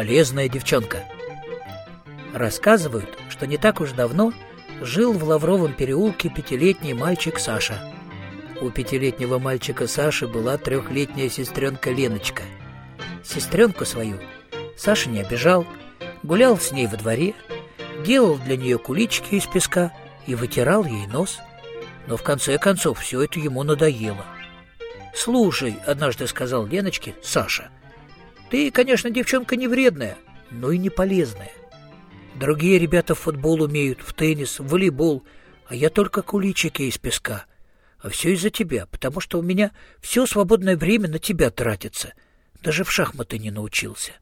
полезная девчонка. Рассказывают, что не так уж давно жил в Лавровом переулке пятилетний мальчик Саша. У пятилетнего мальчика Саши была трехлетняя сестренка Леночка. Сестренку свою Саша не обижал, гулял с ней во дворе, делал для нее кулички из песка и вытирал ей нос. Но в конце концов все это ему надоело. «Слушай», — однажды сказал Леночке Саша, — «ты, конечно, девчонка не вредная, но и не полезная. Другие ребята в футбол умеют, в теннис, в волейбол, а я только куличики из песка. А все из-за тебя, потому что у меня все свободное время на тебя тратится. Даже в шахматы не научился.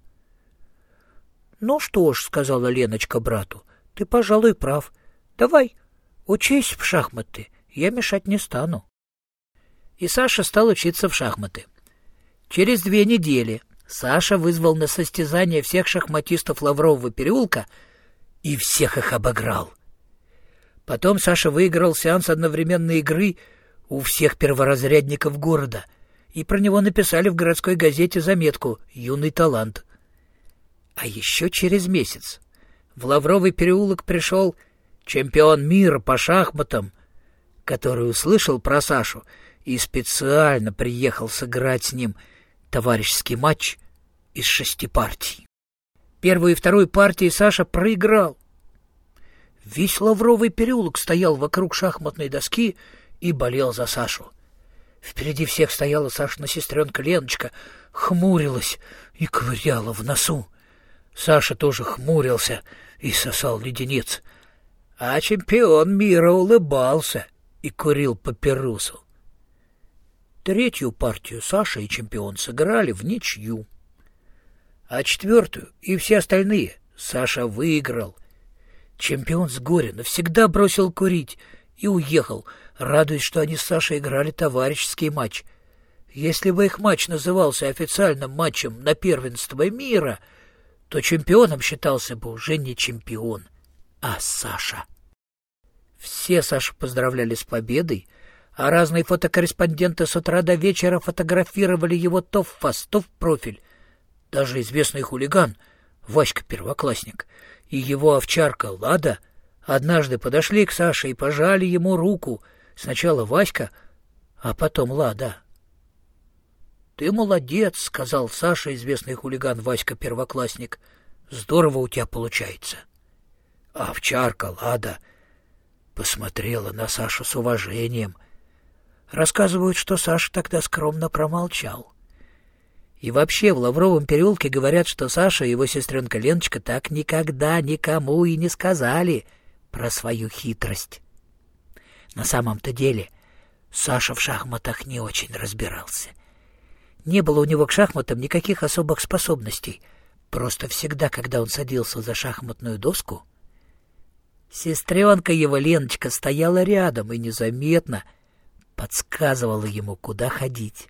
— Ну что ж, — сказала Леночка брату, — ты, пожалуй, прав. Давай, учись в шахматы, я мешать не стану. И Саша стал учиться в шахматы. Через две недели Саша вызвал на состязание всех шахматистов Лаврового переулка и всех их обыграл. Потом Саша выиграл сеанс одновременной игры у всех перворазрядников города, и про него написали в городской газете заметку «Юный талант». А еще через месяц в Лавровый переулок пришел чемпион мира по шахматам, который услышал про Сашу и специально приехал сыграть с ним товарищеский матч из шести партий. Первую и вторую партии Саша проиграл. Весь Лавровый переулок стоял вокруг шахматной доски и болел за Сашу. Впереди всех стояла Сашина сестренка Леночка, хмурилась и ковыряла в носу. Саша тоже хмурился и сосал леденец. А чемпион мира улыбался и курил папиросу. Третью партию Саша и чемпион сыграли в ничью. А четвертую и все остальные Саша выиграл. Чемпион с горя навсегда бросил курить и уехал, радуясь, что они с Сашей играли товарищеский матч. Если бы их матч назывался официальным матчем на первенство мира — то чемпионом считался бы уже не чемпион, а Саша. Все Сашу поздравляли с победой, а разные фотокорреспонденты с утра до вечера фотографировали его то в фас, то в профиль. Даже известный хулиган, Васька Первоклассник, и его овчарка Лада однажды подошли к Саше и пожали ему руку. Сначала Васька, а потом Лада. «Ты молодец», — сказал Саша, известный хулиган Васька-первоклассник. «Здорово у тебя получается». А овчарка Лада посмотрела на Сашу с уважением. Рассказывают, что Саша тогда скромно промолчал. И вообще в Лавровом переулке говорят, что Саша и его сестренка Леночка так никогда никому и не сказали про свою хитрость. На самом-то деле Саша в шахматах не очень разбирался. Не было у него к шахматам никаких особых способностей. Просто всегда, когда он садился за шахматную доску, сестренка его Леночка стояла рядом и незаметно подсказывала ему, куда ходить.